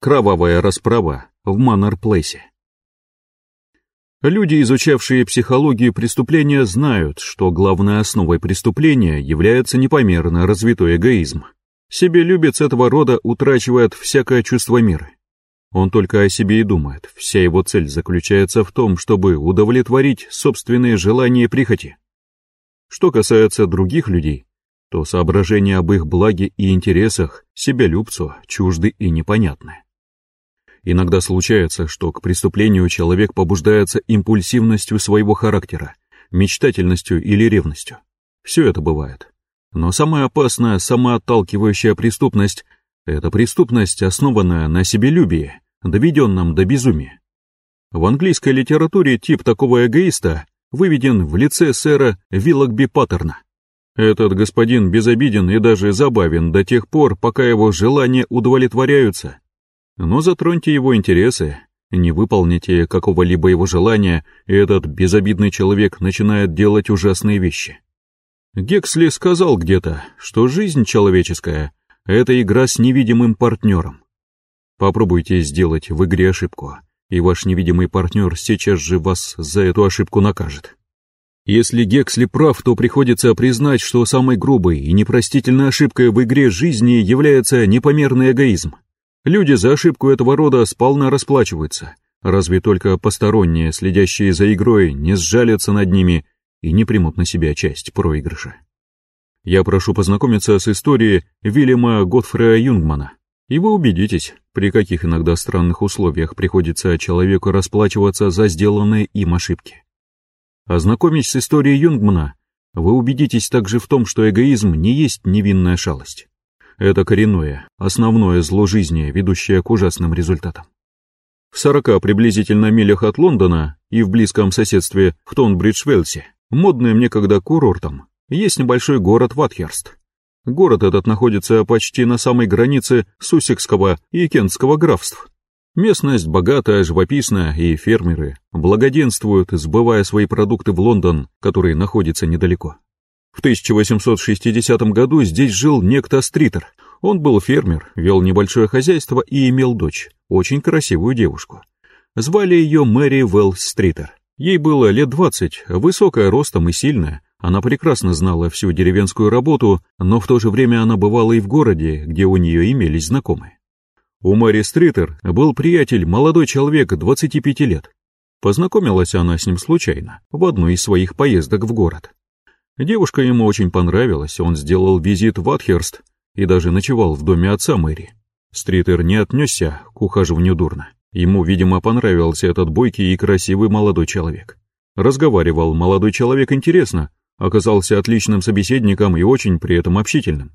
Кровавая расправа в Маннер-Плейсе. Люди, изучавшие психологию преступления, знают, что главной основой преступления является непомерно развитой эгоизм. Себелюбец этого рода утрачивает всякое чувство мира. Он только о себе и думает, вся его цель заключается в том, чтобы удовлетворить собственные желания и прихоти. Что касается других людей, то соображения об их благе и интересах себялюбцу чужды и непонятны. Иногда случается, что к преступлению человек побуждается импульсивностью своего характера, мечтательностью или ревностью. Все это бывает. Но самая опасная, самоотталкивающая преступность – это преступность, основанная на себелюбии, доведенном до безумия. В английской литературе тип такого эгоиста выведен в лице сэра Виллогби Паттерна. Этот господин безобиден и даже забавен до тех пор, пока его желания удовлетворяются, но затроньте его интересы, не выполните какого-либо его желания, и этот безобидный человек начинает делать ужасные вещи. Гексли сказал где-то, что жизнь человеческая — это игра с невидимым партнером. Попробуйте сделать в игре ошибку, и ваш невидимый партнер сейчас же вас за эту ошибку накажет. Если Гексли прав, то приходится признать, что самой грубой и непростительной ошибкой в игре жизни является непомерный эгоизм. Люди за ошибку этого рода сполна расплачиваются, разве только посторонние, следящие за игрой, не сжалятся над ними и не примут на себя часть проигрыша. Я прошу познакомиться с историей Вильяма Готфрея Юнгмана, и вы убедитесь, при каких иногда странных условиях приходится человеку расплачиваться за сделанные им ошибки. Ознакомясь с историей Юнгмана, вы убедитесь также в том, что эгоизм не есть невинная шалость. Это коренное, основное зло жизни, ведущее к ужасным результатам. В сорока приблизительно милях от Лондона и в близком соседстве в Тонбридж-Велсе, модным некогда курортом, есть небольшой город Ватхерст. Город этот находится почти на самой границе Суссекского и Кентского графств. Местность богатая, живописная, и фермеры благоденствуют, сбывая свои продукты в Лондон, который находится недалеко. В 1860 году здесь жил некто Стритер. Он был фермер, вел небольшое хозяйство и имел дочь, очень красивую девушку. Звали ее Мэри Велл Стритер. Ей было лет двадцать, высокая ростом и сильная. Она прекрасно знала всю деревенскую работу, но в то же время она бывала и в городе, где у нее имелись знакомые. У Мэри Стритер был приятель, молодой человек 25 лет. Познакомилась она с ним случайно, в одну из своих поездок в город. Девушка ему очень понравилась, он сделал визит в Атхерст и даже ночевал в доме отца Мэри. Стритер не отнесся к ухаживанию дурно. Ему, видимо, понравился этот бойкий и красивый молодой человек. Разговаривал молодой человек интересно, оказался отличным собеседником и очень при этом общительным.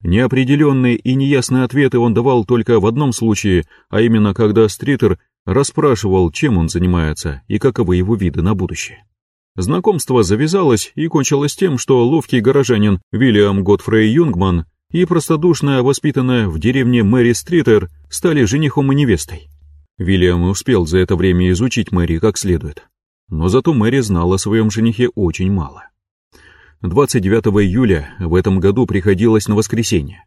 Неопределенные и неясные ответы он давал только в одном случае, а именно когда Стритер расспрашивал, чем он занимается и каковы его виды на будущее. Знакомство завязалось и кончилось тем, что ловкий горожанин Вильям Готфрей Юнгман и простодушная, воспитанная в деревне Мэри Стритер стали женихом и невестой. Вильям успел за это время изучить Мэри как следует. Но зато Мэри знала о своем женихе очень мало. 29 июля в этом году приходилось на воскресенье.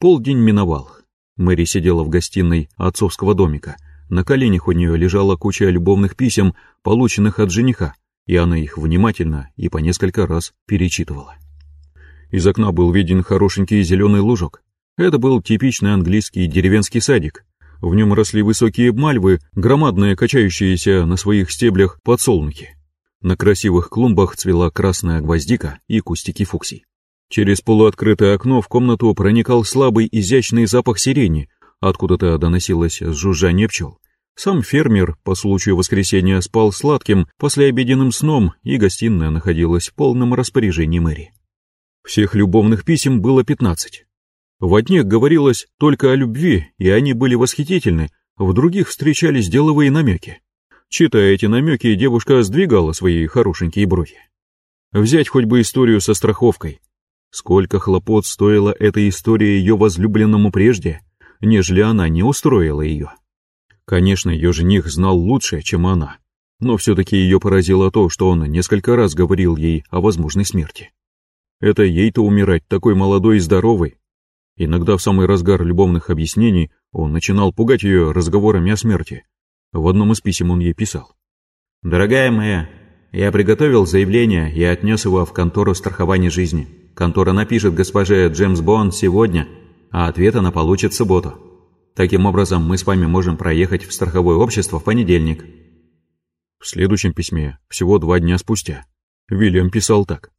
Полдень миновал. Мэри сидела в гостиной отцовского домика. На коленях у нее лежала куча любовных писем, полученных от жениха, и она их внимательно и по несколько раз перечитывала. Из окна был виден хорошенький зеленый лужок. Это был типичный английский деревенский садик. В нем росли высокие мальвы, громадные качающиеся на своих стеблях подсолнухи. На красивых клумбах цвела красная гвоздика и кустики фуксий. Через полуоткрытое окно в комнату проникал слабый изящный запах сирени, откуда-то доносилось жужжание пчел. Сам фермер по случаю воскресенья спал сладким послеобеденным сном, и гостиная находилась в полном распоряжении Мэри. Всех любовных писем было пятнадцать. В одних говорилось только о любви, и они были восхитительны, в других встречались деловые намеки. Читая эти намеки, девушка сдвигала свои хорошенькие брови. Взять хоть бы историю со страховкой. Сколько хлопот стоила эта история ее возлюбленному прежде, нежели она не устроила ее. Конечно, ее жених знал лучше, чем она, но все-таки ее поразило то, что он несколько раз говорил ей о возможной смерти. Это ей-то умирать такой молодой и здоровой. Иногда в самый разгар любовных объяснений он начинал пугать ее разговорами о смерти. В одном из писем он ей писал. «Дорогая моя, я приготовил заявление и отнес его в контору страхования жизни. Контора напишет госпоже Джеймс Бонд сегодня, а ответ она получит в субботу. Таким образом, мы с вами можем проехать в страховое общество в понедельник». В следующем письме, всего два дня спустя, Вильям писал так.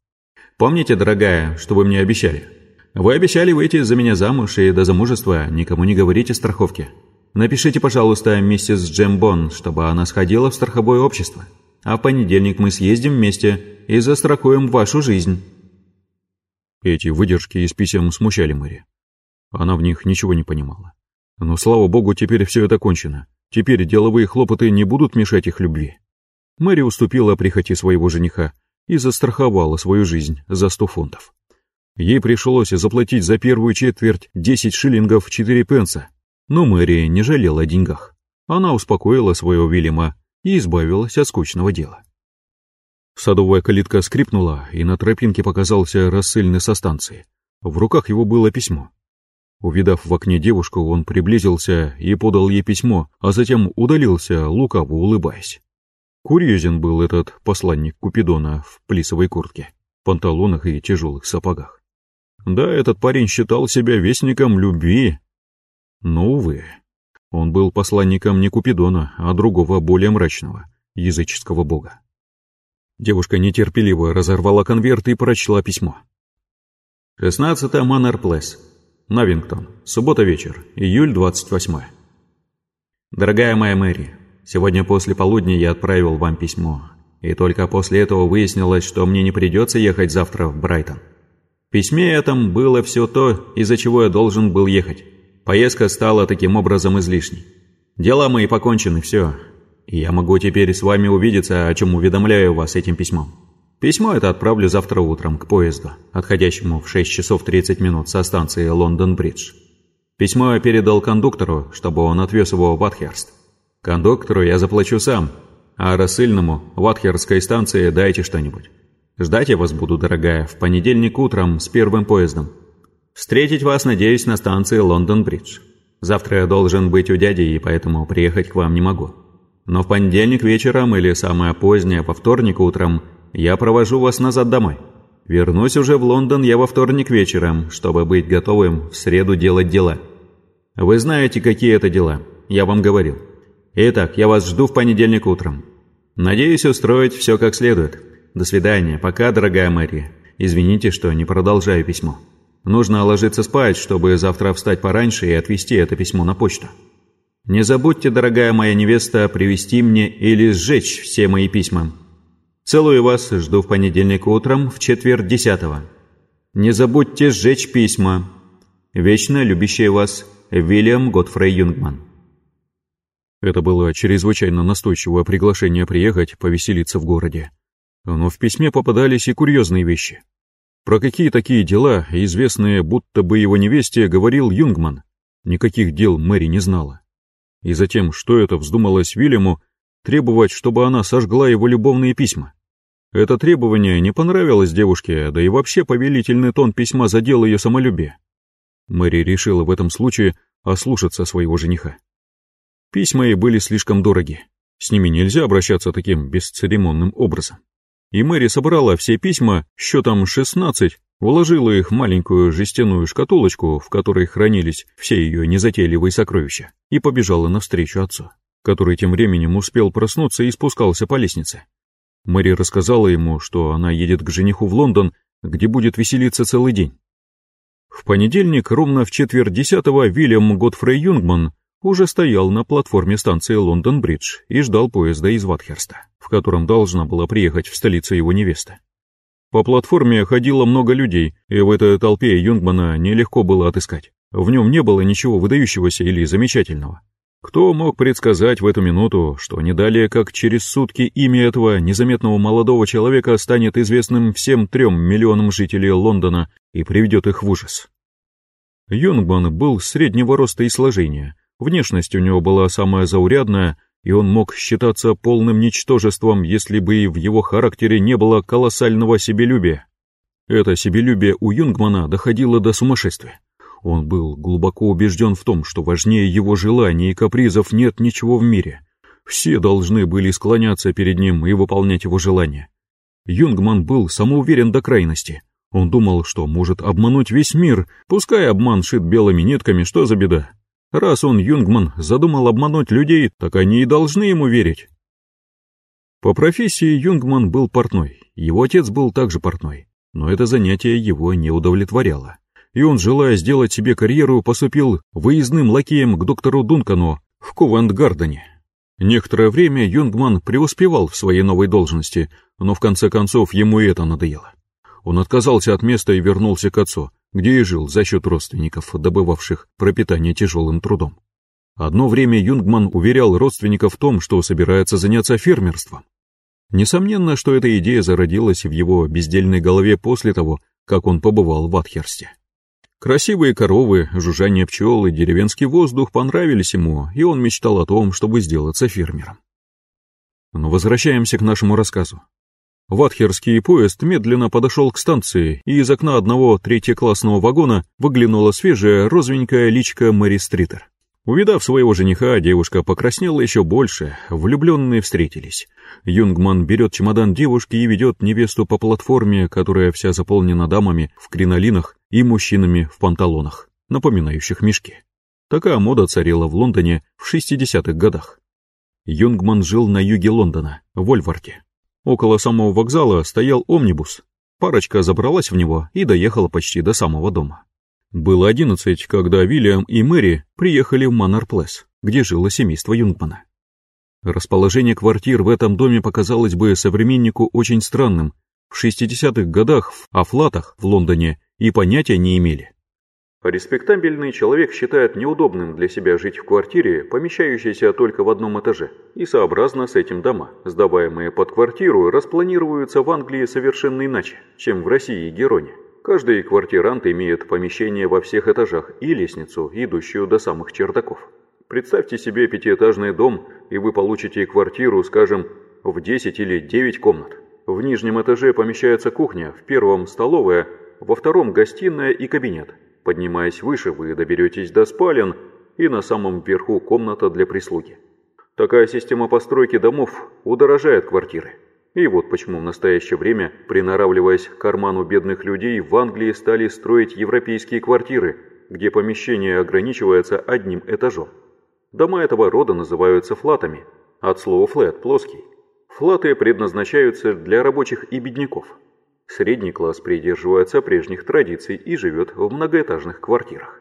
«Помните, дорогая, что вы мне обещали? Вы обещали выйти за меня замуж и до замужества никому не говорите о страховке. Напишите, пожалуйста, миссис Джембон, чтобы она сходила в страховое общество. А в понедельник мы съездим вместе и застрахуем вашу жизнь». Эти выдержки из писем смущали Мэри. Она в них ничего не понимала. Но, слава богу, теперь все это кончено. Теперь деловые хлопоты не будут мешать их любви. Мэри уступила прихоти своего жениха и застраховала свою жизнь за сто фунтов. Ей пришлось заплатить за первую четверть 10 шиллингов 4 пенса, но Мэри не жалела о деньгах. Она успокоила своего Вильяма и избавилась от скучного дела. Садовая калитка скрипнула, и на тропинке показался рассыльный со станции. В руках его было письмо. Увидав в окне девушку, он приблизился и подал ей письмо, а затем удалился, лукаво улыбаясь. Курьезен был этот посланник Купидона в плисовой куртке, панталонах и тяжелых сапогах. Да, этот парень считал себя вестником любви. Но, увы, он был посланником не Купидона, а другого, более мрачного, языческого бога. Девушка нетерпеливо разорвала конверт и прочла письмо. 16 Маннер Плесс. Новингтон. Суббота вечер. Июль 28. Дорогая моя Мэри, сегодня после полудня я отправил вам письмо. И только после этого выяснилось, что мне не придется ехать завтра в Брайтон. В письме этом было все то, из-за чего я должен был ехать. Поездка стала таким образом излишней. Дела мои покончены, все. И я могу теперь с вами увидеться, о чем уведомляю вас этим письмом. Письмо это отправлю завтра утром к поезду, отходящему в 6 часов 30 минут со станции Лондон-Бридж. Письмо я передал кондуктору, чтобы он отвез его в Атхерст. Кондуктору я заплачу сам, а рассыльному в Атхерской станции дайте что-нибудь. Ждать я вас буду, дорогая, в понедельник утром с первым поездом. Встретить вас, надеюсь, на станции Лондон-Бридж. Завтра я должен быть у дяди, и поэтому приехать к вам не могу. Но в понедельник вечером или самое позднее по вторник утром – я провожу вас назад домой. Вернусь уже в Лондон я во вторник вечером, чтобы быть готовым в среду делать дела. Вы знаете, какие это дела, я вам говорил. Итак, я вас жду в понедельник утром. Надеюсь устроить все как следует. До свидания, пока, дорогая Мэри. Извините, что не продолжаю письмо. Нужно ложиться спать, чтобы завтра встать пораньше и отвезти это письмо на почту. Не забудьте, дорогая моя невеста, привезти мне или сжечь все мои письма. Целую вас, жду в понедельник утром в четверг десятого. Не забудьте сжечь письма. Вечно любящий вас Вильям Готфрей Юнгман. Это было чрезвычайно настойчивое приглашение приехать повеселиться в городе. Но в письме попадались и курьезные вещи. Про какие такие дела, известные будто бы его невесте, говорил Юнгман. Никаких дел Мэри не знала. И затем, что это вздумалось Вильяму, требовать, чтобы она сожгла его любовные письма. Это требование не понравилось девушке, да и вообще повелительный тон письма задел ее самолюбие. Мэри решила в этом случае ослушаться своего жениха. Письма ей были слишком дороги, с ними нельзя обращаться таким бесцеремонным образом. И Мэри собрала все письма, счетом 16, уложила их в маленькую жестяную шкатулочку, в которой хранились все ее незатейливые сокровища, и побежала навстречу отцу, который тем временем успел проснуться и спускался по лестнице. Мэри рассказала ему, что она едет к жениху в Лондон, где будет веселиться целый день. В понедельник, ровно в четверть десятого, Вильям Готфрей Юнгман уже стоял на платформе станции Лондон-Бридж и ждал поезда из Ватхерста, в котором должна была приехать в столицу его невеста. По платформе ходило много людей, и в этой толпе Юнгмана нелегко было отыскать. В нем не было ничего выдающегося или замечательного. Кто мог предсказать в эту минуту, что не далее, как через сутки имя этого незаметного молодого человека станет известным всем трем миллионам жителей Лондона и приведет их в ужас? Юнгман был среднего роста и сложения, внешность у него была самая заурядная, и он мог считаться полным ничтожеством, если бы и в его характере не было колоссального себелюбия. Это себелюбие у Юнгмана доходило до сумасшествия. Он был глубоко убежден в том, что важнее его желаний и капризов нет ничего в мире. Все должны были склоняться перед ним и выполнять его желания. Юнгман был самоуверен до крайности. Он думал, что может обмануть весь мир, пускай обман шит белыми нитками, что за беда. Раз он, Юнгман, задумал обмануть людей, так они и должны ему верить. По профессии Юнгман был портной, его отец был также портной, но это занятие его не удовлетворяло. И он, желая сделать себе карьеру, поступил выездным лакеем к доктору Дункану в Ковент-Гардене. Некоторое время Юнгман преуспевал в своей новой должности, но в конце концов ему это надоело. Он отказался от места и вернулся к отцу, где и жил за счет родственников, добывавших пропитание тяжелым трудом. Одно время Юнгман уверял родственников в том, что собирается заняться фермерством. Несомненно, что эта идея зародилась в его бездельной голове после того, как он побывал в Атхерсте. Красивые коровы, жужжание пчел и деревенский воздух понравились ему, и он мечтал о том, чтобы сделаться фермером. Но возвращаемся к нашему рассказу. Ватхерский поезд медленно подошел к станции, и из окна одного третьеклассного вагона выглянула свежая розовенькая личка Мэри Стритер. Увидав своего жениха, девушка покраснела еще больше, влюбленные встретились. Юнгман берет чемодан девушки и ведет невесту по платформе, которая вся заполнена дамами в кринолинах и мужчинами в панталонах, напоминающих мешки. Такая мода царила в Лондоне в 60-х годах. Юнгман жил на юге Лондона, в Ольварте. Около самого вокзала стоял омнибус. Парочка забралась в него и доехала почти до самого дома. Было одиннадцать, когда Вильям и Мэри приехали в Маннер-Плесс, где жило семейство Юнгмана. Расположение квартир в этом доме показалось бы современнику очень странным. В 60-х годах в Афлатах в Лондоне и понятия не имели. Респектабельный человек считает неудобным для себя жить в квартире, помещающейся только в одном этаже, и сообразно с этим дома, сдаваемые под квартиру, распланируются в Англии совершенно иначе, чем в России и Героне. Каждый квартирант имеет помещение во всех этажах и лестницу, идущую до самых чердаков. Представьте себе пятиэтажный дом, и вы получите квартиру, скажем, в 10 или 9 комнат. В нижнем этаже помещается кухня, в первом – столовая, во втором – гостиная и кабинет – Поднимаясь выше, вы доберетесь до спален, и на самом верху комната для прислуги. Такая система постройки домов удорожает квартиры. И вот почему в настоящее время, приноравливаясь к карману бедных людей, в Англии стали строить европейские квартиры, где помещение ограничивается одним этажом. Дома этого рода называются флатами, от слова «флэт» – плоский. Флаты предназначаются для рабочих и бедняков. Средний класс придерживается прежних традиций и живет в многоэтажных квартирах.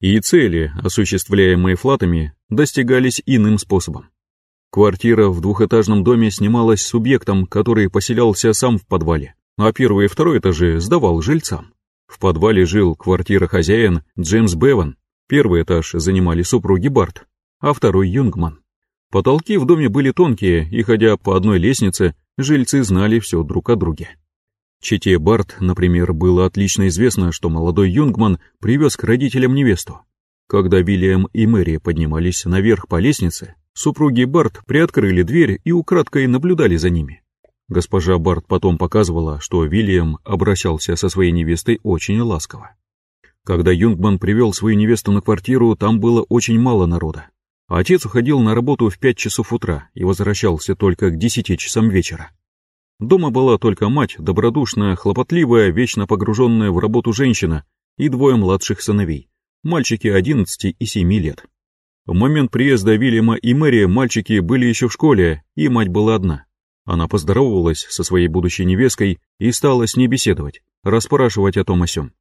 И цели, осуществляемые флатами, достигались иным способом. Квартира в двухэтажном доме снималась субъектом, который поселялся сам в подвале, а первый и второй этажи сдавал жильцам. В подвале жил квартира-хозяин Джеймс Беван. Первый этаж занимали супруги Барт, а второй Юнгман. Потолки в доме были тонкие, и ходя по одной лестнице, жильцы знали все друг о друге. Чете Барт, например, было отлично известно, что молодой Юнгман привез к родителям невесту. Когда Вильям и Мэри поднимались наверх по лестнице, супруги Барт приоткрыли дверь и украдкой наблюдали за ними. Госпожа Барт потом показывала, что Вильям обращался со своей невестой очень ласково. Когда Юнгман привел свою невесту на квартиру, там было очень мало народа. Отец уходил на работу в пять часов утра и возвращался только к десяти часам вечера. Дома была только мать, добродушная, хлопотливая, вечно погруженная в работу женщина и двое младших сыновей, мальчики 11 и 7 лет. В момент приезда Вильяма и Мэри мальчики были еще в школе, и мать была одна. Она поздоровалась со своей будущей невесткой и стала с ней беседовать, расспрашивать о том о сём.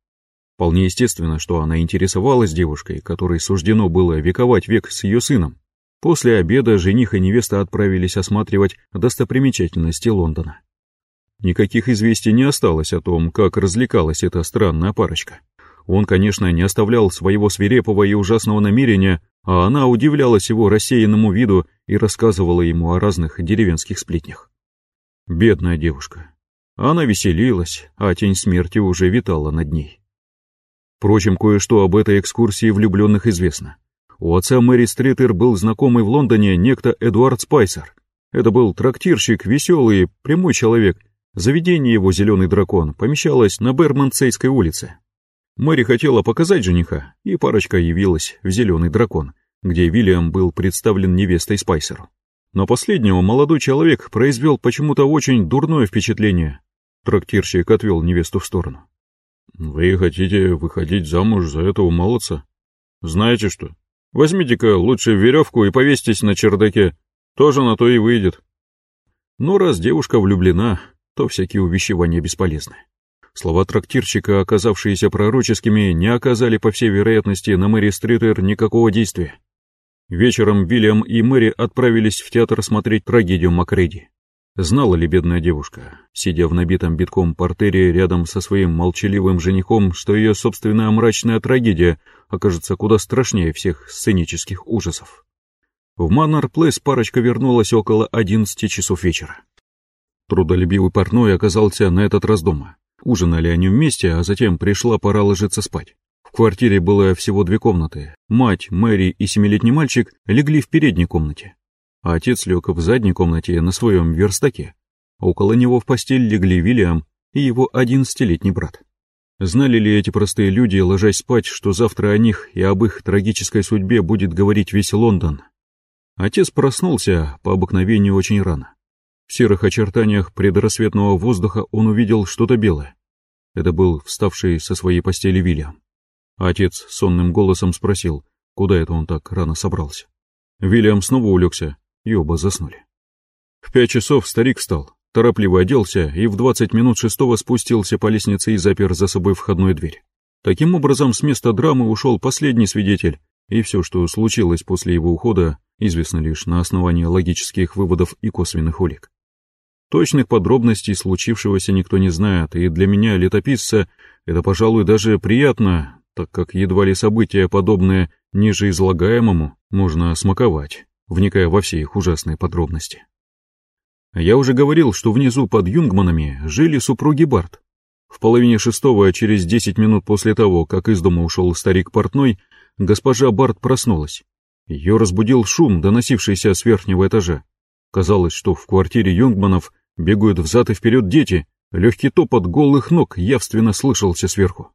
Вполне естественно, что она интересовалась девушкой, которой суждено было вековать век с ее сыном. После обеда жених и невеста отправились осматривать достопримечательности Лондона. Никаких известий не осталось о том, как развлекалась эта странная парочка. Он, конечно, не оставлял своего свирепого и ужасного намерения, а она удивлялась его рассеянному виду и рассказывала ему о разных деревенских сплетнях. Бедная девушка. Она веселилась, а тень смерти уже витала над ней. Впрочем, кое-что об этой экскурсии влюбленных известно. У отца Мэри Стритер был знакомый в Лондоне некто Эдуард Спайсер. Это был трактирщик, веселый, прямой человек, Заведение его «Зеленый дракон» помещалось на Бермонтсейской улице. Мэри хотела показать жениха, и парочка явилась в «Зеленый дракон», где Вильям был представлен невестой Спайсеру. Но последнего молодой человек произвел почему-то очень дурное впечатление. Трактирщик отвел невесту в сторону. «Вы хотите выходить замуж за этого молодца? Знаете что? Возьмите-ка лучше веревку и повесьтесь на чердаке. Тоже на то и выйдет». Но раз девушка влюблена, то всякие увещевания бесполезны. Слова трактирщика, оказавшиеся пророческими, не оказали, по всей вероятности, на Мэри Стритер никакого действия. Вечером Вильям и Мэри отправились в театр смотреть трагедию Макреди. Знала ли бедная девушка, сидя в набитом битком портере рядом со своим молчаливым женихом, что ее собственная мрачная трагедия окажется куда страшнее всех сценических ужасов? В Маннер Плейс парочка вернулась около одиннадцати часов вечера. Трудолюбивый портной оказался на этот раз дома. Ужинали они вместе, а затем пришла пора ложиться спать. В квартире было всего две комнаты. Мать, Мэри и семилетний мальчик легли в передней комнате а отец лег в задней комнате на своем верстаке. Около него в постель легли Вильям и его одиннадцатилетний брат. Знали ли эти простые люди, ложась спать, что завтра о них и об их трагической судьбе будет говорить весь Лондон? Отец проснулся по обыкновению очень рано. В серых очертаниях предрассветного воздуха он увидел что-то белое. Это был вставший со своей постели Вильям. Отец сонным голосом спросил, куда это он так рано собрался. Вильям снова улегся и оба заснули. В пять часов старик встал, торопливо оделся и в двадцать минут шестого спустился по лестнице и запер за собой входную дверь. Таким образом, с места драмы ушел последний свидетель, и все, что случилось после его ухода, известно лишь на основании логических выводов и косвенных улик. Точных подробностей случившегося никто не знает, и для меня, летописца, это, пожалуй, даже приятно, так как едва ли события, подобные ниже излагаемому, можно смаковать вникая во все их ужасные подробности. Я уже говорил, что внизу под Юнгманами жили супруги Барт. В половине шестого, через десять минут после того, как из дома ушел старик портной, госпожа Барт проснулась. Ее разбудил шум, доносившийся с верхнего этажа. Казалось, что в квартире Юнгманов бегают взад и вперед дети, легкий топот голых ног явственно слышался сверху.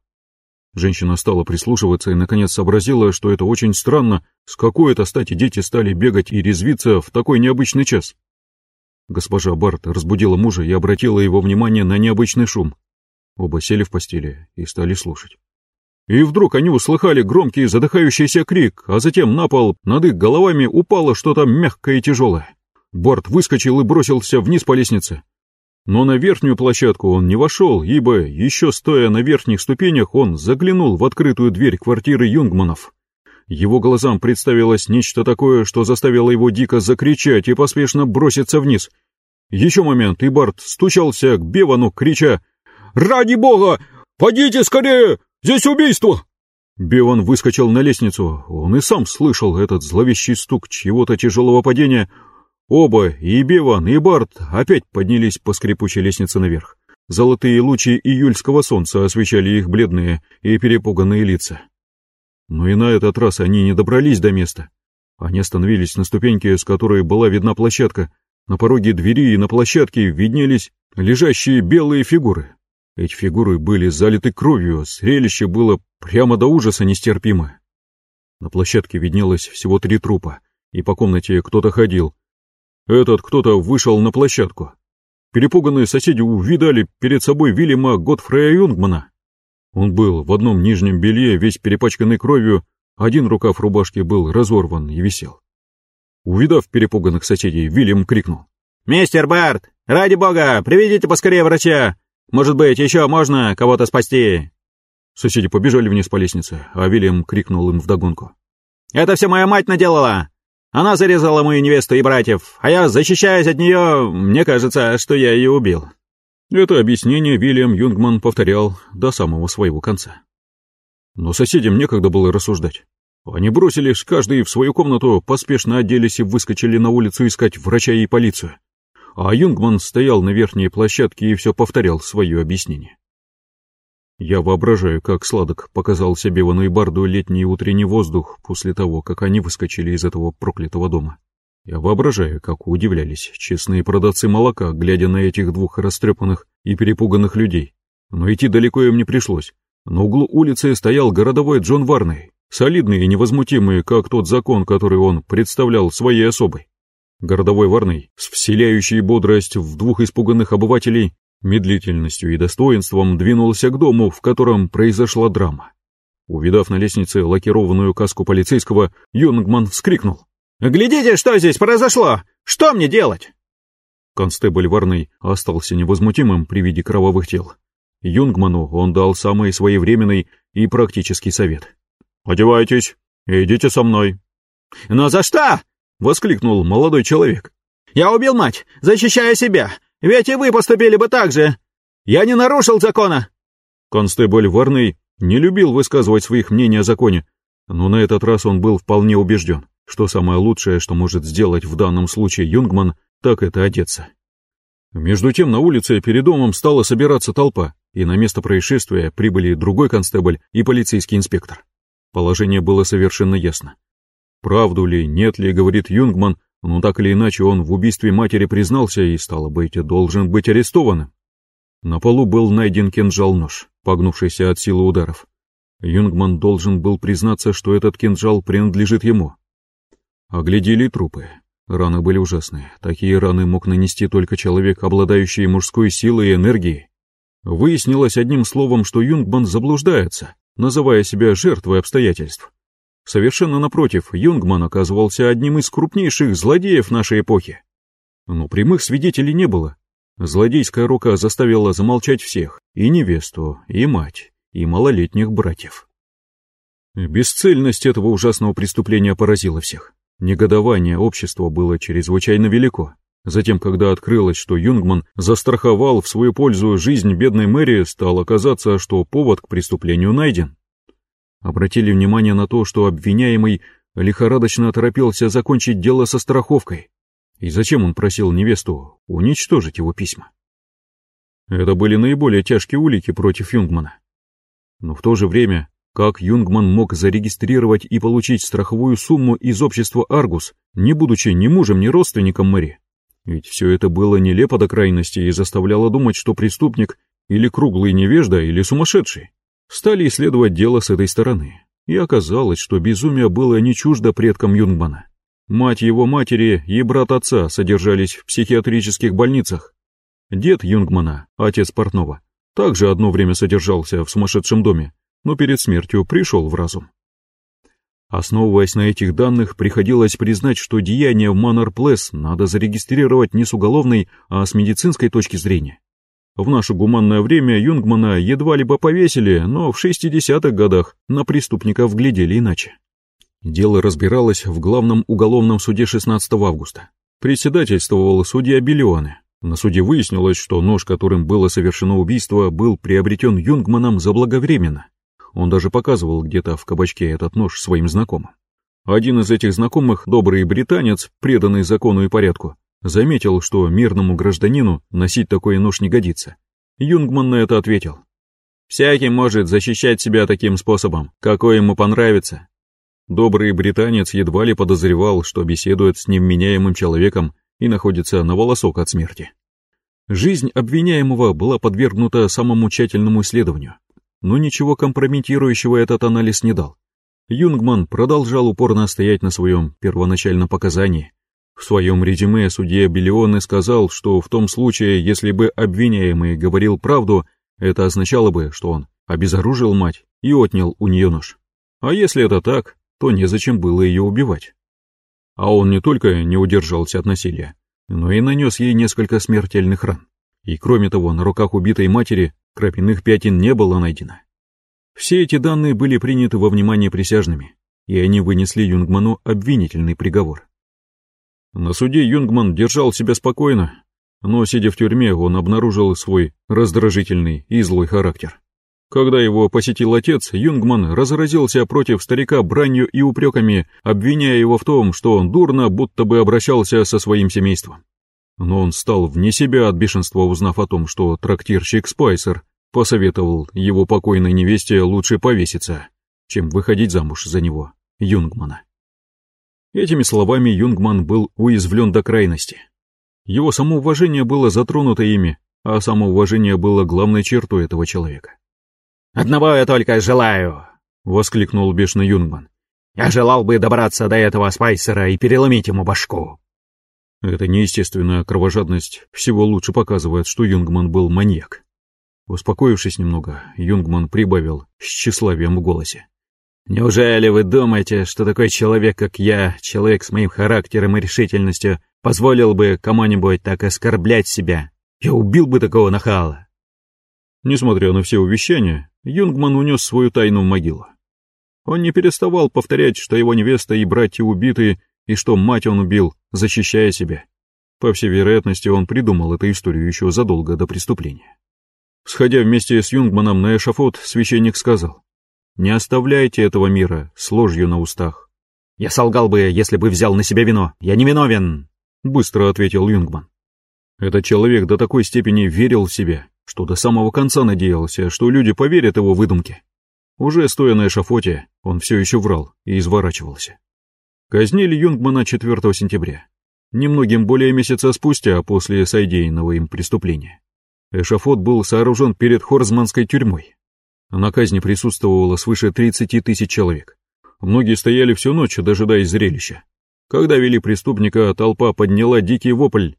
Женщина стала прислушиваться и, наконец, сообразила, что это очень странно, с какой это стати дети стали бегать и резвиться в такой необычный час. Госпожа Барт разбудила мужа и обратила его внимание на необычный шум. Оба сели в постели и стали слушать. И вдруг они услыхали громкий задыхающийся крик, а затем на пол над их головами упало что-то мягкое и тяжелое. Барт выскочил и бросился вниз по лестнице. Но на верхнюю площадку он не вошел, ибо, еще стоя на верхних ступенях, он заглянул в открытую дверь квартиры Юнгманов. Его глазам представилось нечто такое, что заставило его дико закричать и поспешно броситься вниз. Еще момент, и Барт стучался к Бевану, крича «Ради бога! Подите скорее! Здесь убийство!» Беван выскочил на лестницу. Он и сам слышал этот зловещий стук чьего-то тяжелого падения — Оба, и Беван, и Барт, опять поднялись по скрипучей лестнице наверх. Золотые лучи июльского солнца освещали их бледные и перепуганные лица. Но и на этот раз они не добрались до места. Они остановились на ступеньке, с которой была видна площадка. На пороге двери и на площадке виднелись лежащие белые фигуры. Эти фигуры были залиты кровью, зрелище было прямо до ужаса нестерпимое. На площадке виднелось всего три трупа, и по комнате кто-то ходил, этот кто-то вышел на площадку. Перепуганные соседи увидали перед собой Вильяма Готфрея Юнгмана. Он был в одном нижнем белье, весь перепачканный кровью, один рукав рубашки был разорван и висел. Увидав перепуганных соседей, Вильям крикнул. «Мистер Барт, ради бога, приведите поскорее врача! Может быть, еще можно кого-то спасти!» Соседи побежали вниз по лестнице, а Вильям крикнул им вдогонку. «Это все моя мать наделала! Она зарезала мою невесту и братьев, а я, защищаясь от нее, мне кажется, что я ее убил». Это объяснение Вильям Юнгман повторял до самого своего конца. Но соседям некогда было рассуждать. Они бросились каждый в свою комнату, поспешно оделись и выскочили на улицу искать врача и полицию. А Юнгман стоял на верхней площадке и все повторял свое объяснение. Я воображаю, как сладок показался Бевану и Барду летний утренний воздух после того, как они выскочили из этого проклятого дома. Я воображаю, как удивлялись честные продавцы молока, глядя на этих двух растрепанных и перепуганных людей. Но идти далеко им не пришлось. На углу улицы стоял городовой Джон Варней, солидный и невозмутимый, как тот закон, который он представлял своей особой. Городовой Варней, с вселяющей бодрость в двух испуганных обывателей, медлительностью и достоинством двинулся к дому, в котором произошла драма. Увидав на лестнице лакированную каску полицейского, Юнгман вскрикнул. «Глядите, что здесь произошло! Что мне делать?» Констебль Варный остался невозмутимым при виде кровавых тел. Юнгману он дал самый своевременный и практический совет. «Одевайтесь идите со мной». «Но за что?» — воскликнул молодой человек. «Я убил мать, защищая себя, ведь и вы поступили бы так же. Я не нарушил закона». Констебль Варный не любил высказывать своих мнений о законе, но на этот раз он был вполне убежден, что самое лучшее, что может сделать в данном случае Юнгман, так это одеться. Между тем на улице перед домом стала собираться толпа, и на место происшествия прибыли другой констебль и полицейский инспектор. Положение было совершенно ясно. Правду ли, нет ли, говорит Юнгман, но так или иначе он в убийстве матери признался и, стало быть, должен быть арестованным. На полу был найден кинжал-нож, погнувшийся от силы ударов. Юнгман должен был признаться, что этот кинжал принадлежит ему. Оглядели трупы. Раны были ужасные. Такие раны мог нанести только человек, обладающий мужской силой и энергией. Выяснилось одним словом, что Юнгман заблуждается, называя себя жертвой обстоятельств. Совершенно напротив, Юнгман оказывался одним из крупнейших злодеев нашей эпохи. Но прямых свидетелей не было. Злодейская рука заставила замолчать всех, и невесту, и мать, и малолетних братьев. Бесцельность этого ужасного преступления поразила всех. Негодование общества было чрезвычайно велико. Затем, когда открылось, что Юнгман застраховал в свою пользу жизнь бедной Мэри, стало казаться, что повод к преступлению найден. Обратили внимание на то, что обвиняемый лихорадочно торопился закончить дело со страховкой. И зачем он просил невесту уничтожить его письма? Это были наиболее тяжкие улики против Юнгмана. Но в то же время как Юнгман мог зарегистрировать и получить страховую сумму из общества «Аргус», не будучи ни мужем, ни родственником Мэри? Ведь все это было нелепо до крайности и заставляло думать, что преступник или круглый невежда, или сумасшедший. Стали исследовать дело с этой стороны, и оказалось, что безумие было не чуждо предкам Юнгмана. Мать его матери и брат отца содержались в психиатрических больницах. Дед Юнгмана, отец Портнова, также одно время содержался в сумасшедшем доме, но перед смертью пришел в разум. Основываясь на этих данных, приходилось признать, что деяние в Маннер-Плесс надо зарегистрировать не с уголовной, а с медицинской точки зрения. В наше гуманное время Юнгмана едва ли бы повесили, но в 60-х годах на преступников глядели иначе. Дело разбиралось в главном уголовном суде 16 августа. Председательствовал судья Биллионе. На суде выяснилось, что нож, которым было совершено убийство, был приобретен Юнгманом заблаговременно, он даже показывал где-то в кабачке этот нож своим знакомым. Один из этих знакомых, добрый британец, преданный закону и порядку, заметил, что мирному гражданину носить такой нож не годится. Юнгман на это ответил. «Всякий может защищать себя таким способом, какой ему понравится». Добрый британец едва ли подозревал, что беседует с невменяемым человеком и находится на волосок от смерти. Жизнь обвиняемого была подвергнута самому тщательному исследованию, но ничего компрометирующего этот анализ не дал. Юнгман продолжал упорно стоять на своем первоначальном показании. В своем резюме судья Биллионе сказал, что в том случае, если бы обвиняемый говорил правду, это означало бы, что он обезоружил мать и отнял у нее нож. А если это так, то незачем было ее убивать. А он не только не удержался от насилия, но и нанес ей несколько смертельных ран. И кроме того, на руках убитой матери Крапиных пятен не было найдено. Все эти данные были приняты во внимание присяжными, и они вынесли Юнгману обвинительный приговор. На суде Юнгман держал себя спокойно, но, сидя в тюрьме, он обнаружил свой раздражительный и злой характер. Когда его посетил отец, Юнгман разразился против старика бранью и упреками, обвиняя его в том, что он дурно будто бы обращался со своим семейством но он стал вне себя от бешенства, узнав о том, что трактирщик Спайсер посоветовал его покойной невесте лучше повеситься, чем выходить замуж за него, Юнгмана. Этими словами Юнгман был уязвлен до крайности. Его самоуважение было затронуто ими, а самоуважение было главной чертой этого человека. «Одного я только желаю!» — воскликнул бешеный Юнгман. «Я желал бы добраться до этого Спайсера и переломить ему башку!» Эта неестественная кровожадность всего лучше показывает, что Юнгман был маньяк. Успокоившись немного, Юнгман прибавил с тщеславием в голосе. «Неужели вы думаете, что такой человек, как я, человек с моим характером и решительностью, позволил бы кому-нибудь так оскорблять себя? Я убил бы такого нахала!» Несмотря на все увещания, Юнгман унес свою тайну в могилу. Он не переставал повторять, что его невеста и братья убиты, и что мать он убил, защищая себя. По всей вероятности, он придумал эту историю еще задолго до преступления. Сходя вместе с Юнгманом на эшафот, священник сказал, «Не оставляйте этого мира с ложью на устах». «Я солгал бы, если бы взял на себя вино. Я не виновен», — быстро ответил Юнгман. Этот человек до такой степени верил в себя, что до самого конца надеялся, что люди поверят его выдумке. Уже стоя на эшафоте, он все еще врал и изворачивался. Казнили Юнгмана 4 сентября, немногим более месяца спустя после содеянного им преступления. Эшафот был сооружен перед Хорзманской тюрьмой. На казни присутствовало свыше 30 тысяч человек. Многие стояли всю ночь, дожидаясь зрелища. Когда вели преступника, толпа подняла дикий вопль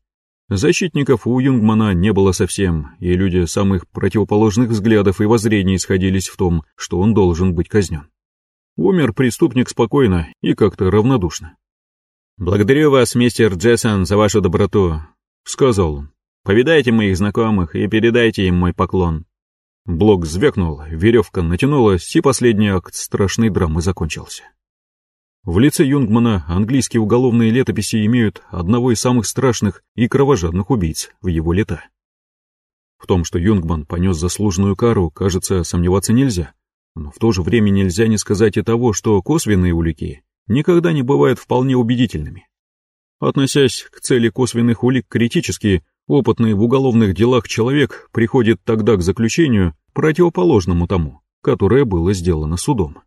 Защитников у Юнгмана не было совсем, и люди самых противоположных взглядов и воззрений сходились в том, что он должен быть казнен. Умер преступник спокойно и как-то равнодушно. «Благодарю вас, мистер Джессон, за вашу доброту», — сказал он. «Повидайте моих знакомых и передайте им мой поклон». Блок звякнул, веревка натянулась, и последний акт страшной драмы закончился. В лице Юнгмана английские уголовные летописи имеют одного из самых страшных и кровожадных убийц в его лета. В том, что Юнгман понес заслуженную кару, кажется, сомневаться нельзя, но в то же время нельзя не сказать и того, что косвенные улики никогда не бывают вполне убедительными. Относясь к цели косвенных улик критически, опытный в уголовных делах человек приходит тогда к заключению, противоположному тому, которое было сделано судом.